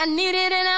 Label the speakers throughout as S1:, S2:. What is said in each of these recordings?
S1: I need it and I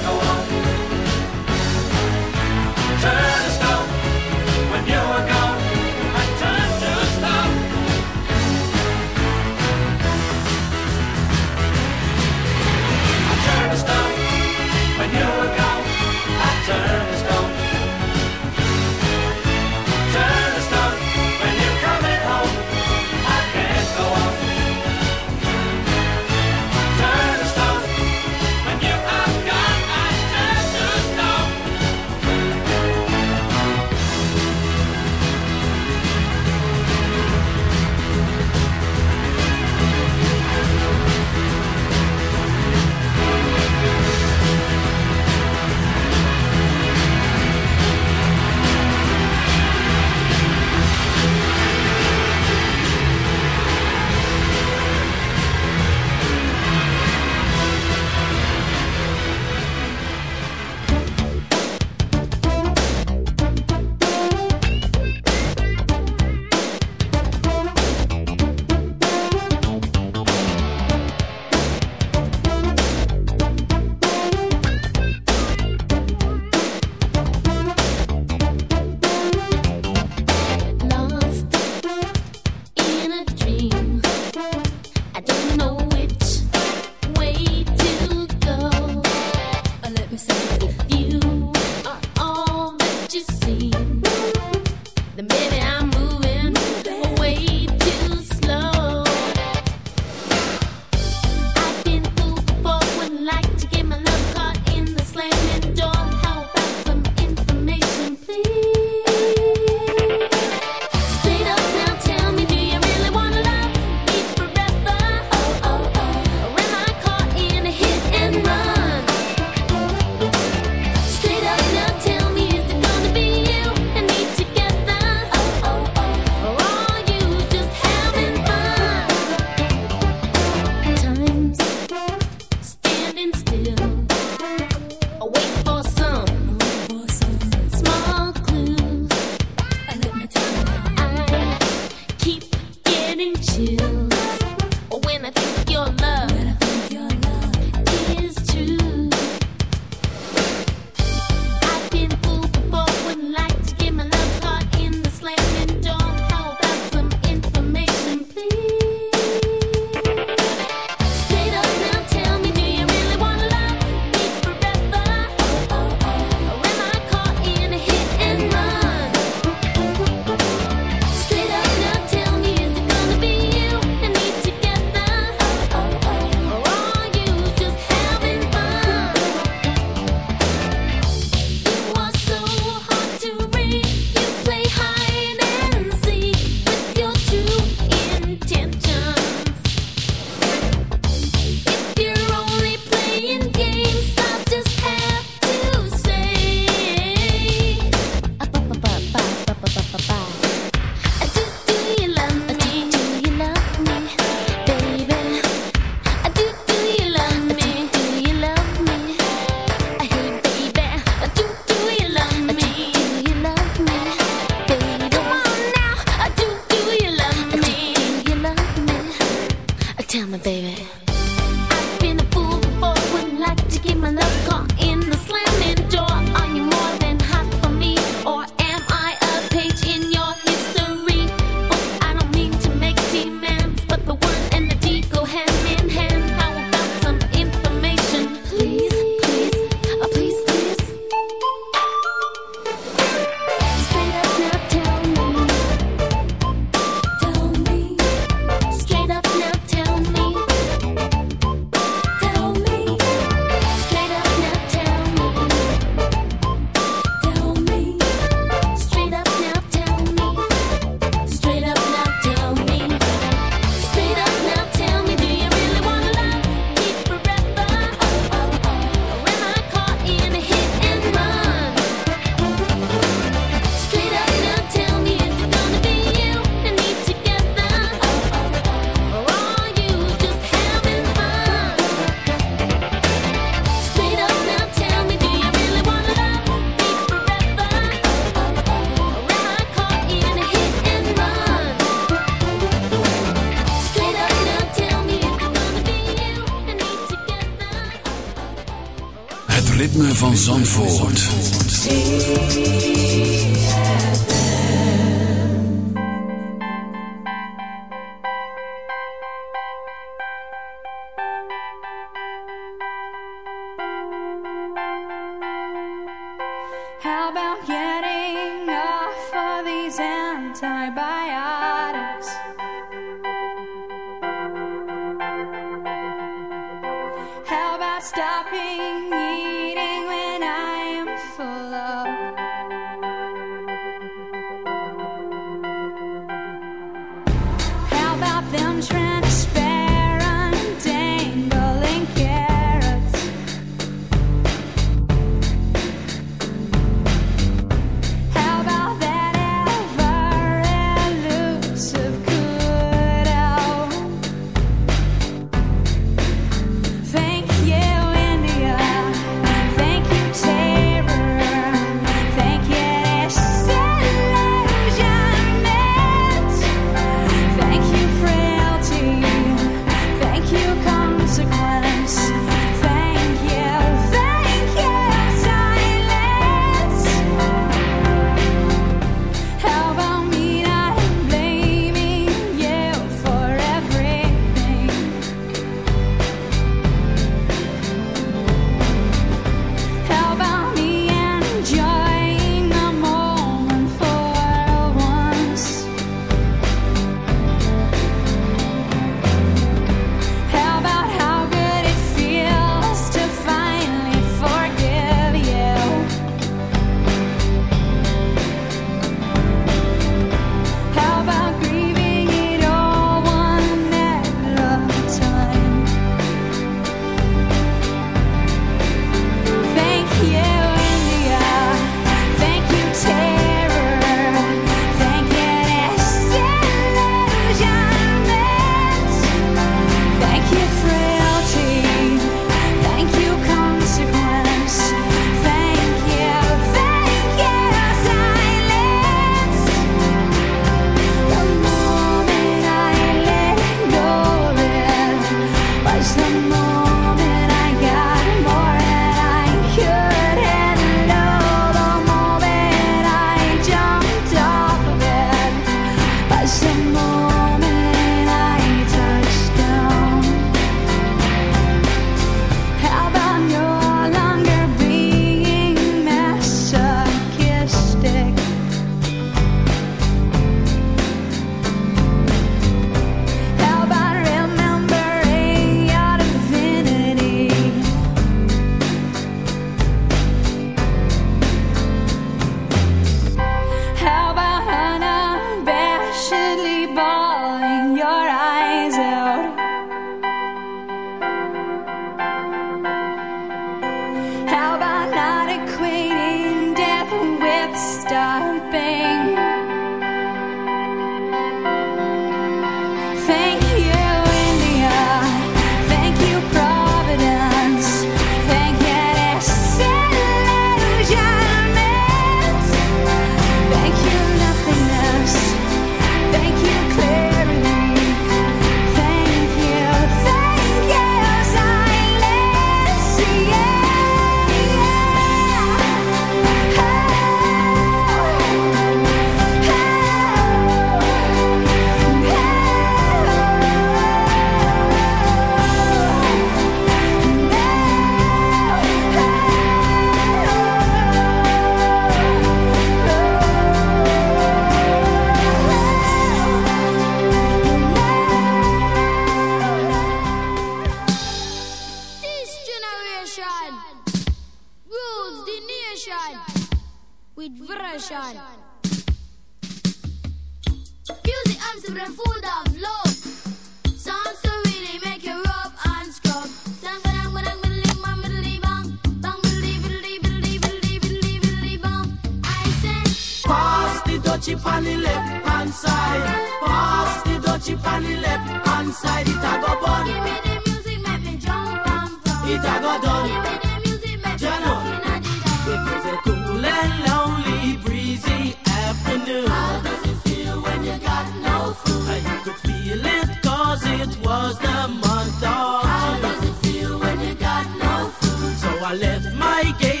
S2: Was the
S3: month of
S4: How
S3: June.
S4: does it feel when you got no food?
S3: So I left my gate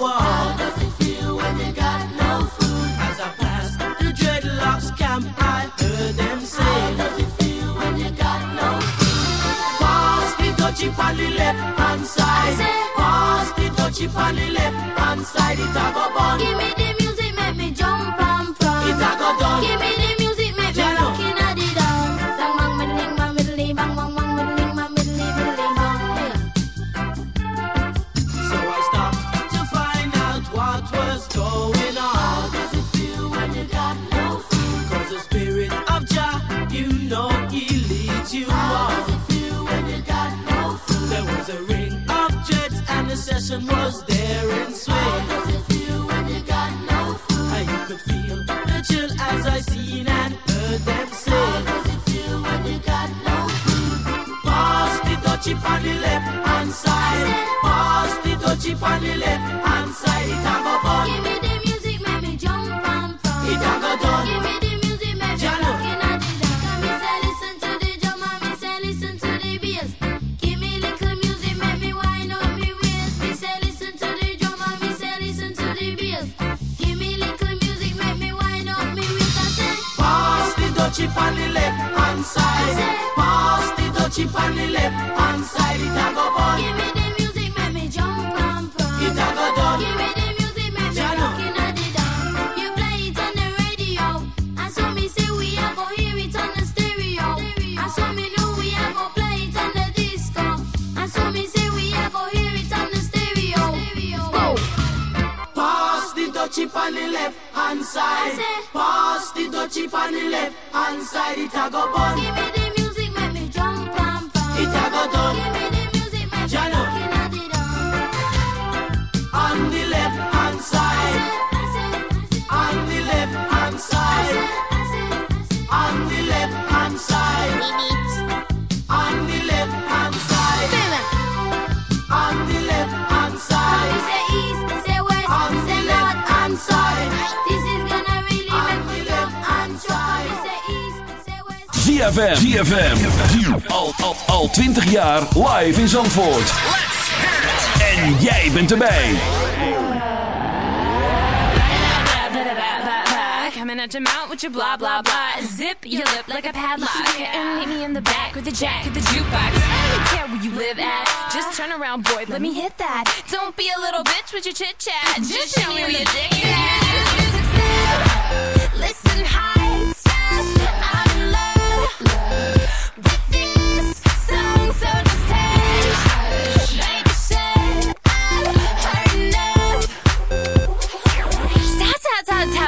S4: war.
S5: How does it feel when you got no food?
S4: As I passed the dreadlocks camp, I heard them say,
S5: How does it feel when you got no food?
S4: Pass the dutchie on the left hand side. Pass the dutchie on the left hand side. It a go bun.
S5: Give me the
S4: on the left hand side. It a go bun.
S5: Give me the music, make me jump and prance.
S4: It a go done.
S5: Give me the music, make me looking at the. And me say listen to the drum and me say listen to the bass. Give me little music, make me wind up me waist. Me say listen to the drum and me say listen to the bass. Give me little music, make me wind up me waist. I say
S4: Pass the dutchie on the left hand side. Pass the dutchie on the left dutchie on the left hand side. Pass the dutchie on the left hand side. It a go bun.
S5: Give me the music, make me jump and prance.
S4: It a go done.
S5: Give me the music, make me
S4: Jello.
S6: ZFM. ZFM. Al, al, al 20 jaar live in Zandvoort. En jij bent erbij.
S2: Coming at your mouth with your blah blah blah. Zip your lip like a padlock. And meet me in the back with the jack of the jukebox. I don't care where you live at. Just turn around, boy, let me hit that. Don't be a little bitch with your chit chat. Just show me where your dick is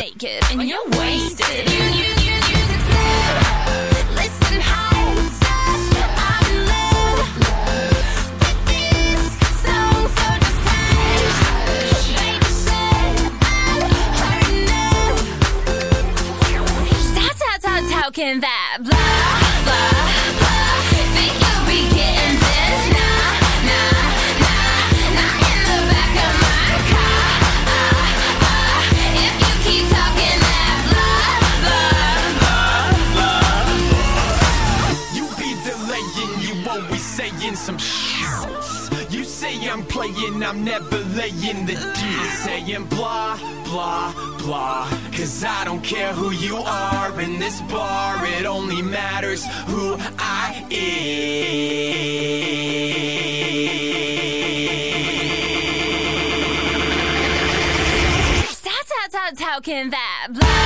S2: naked and you're wasted. You, you, you, you listen, heights. I'm in love with this song, so just hush. Baby said I've heard enough. How, how, how, how can that
S7: laying the deal. Saying blah, blah, blah. Cause I don't care who you are in this bar, it only matters who I am.
S2: How, how, how, how can that blah,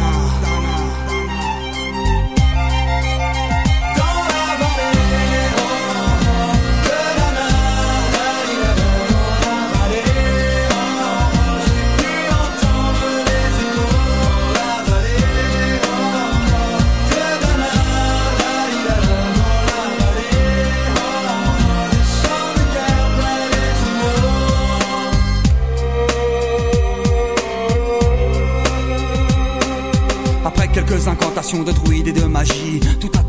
S8: Incantations de druides et de magie,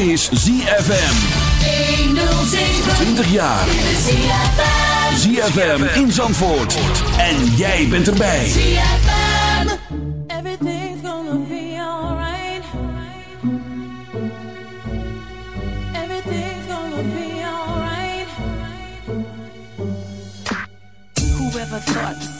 S9: Is ZFM. 20 jaar. ZFM in Zandvoort. En jij bent erbij.
S3: Everything's gonna be alright. Everything's gonna be alright. Whoever thought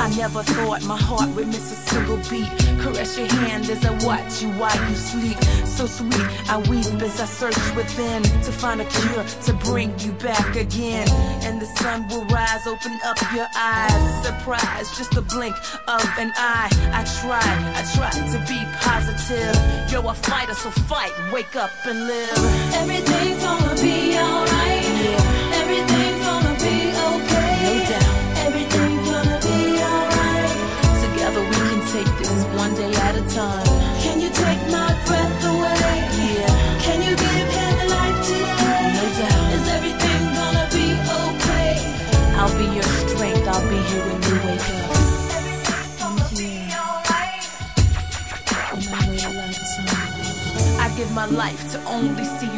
S3: I never thought my heart would miss a single beat. Caress your hand as I watch you while you sleep. So sweet, I weep as I search within to find a cure to bring you back again. And the sun will rise, open up your eyes. Surprise, just a blink of an eye. I tried, I tried to be positive. You're a fighter, so fight, wake up and live. Everything's gonna be alright. Time. Can you take my breath away? Yeah. Can you give him life today? No doubt. Is everything gonna be okay? I'll be your strength. I'll be here when you wake up. I give my life to only see you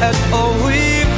S10: at all we've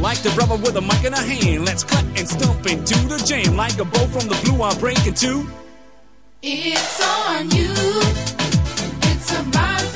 S11: Like the brother with a mic in a hand, let's cut and stomp into the jam. Like a bow from the blue, I'm breaking two.
S12: It's on you. It's about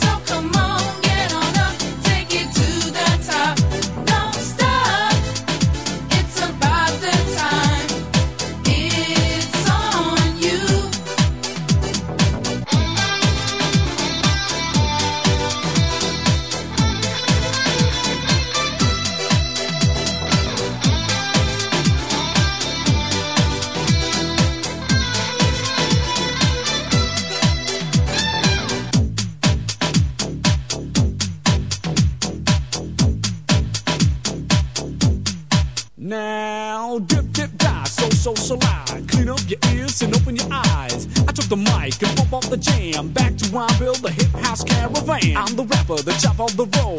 S11: I'm the chop of the roll.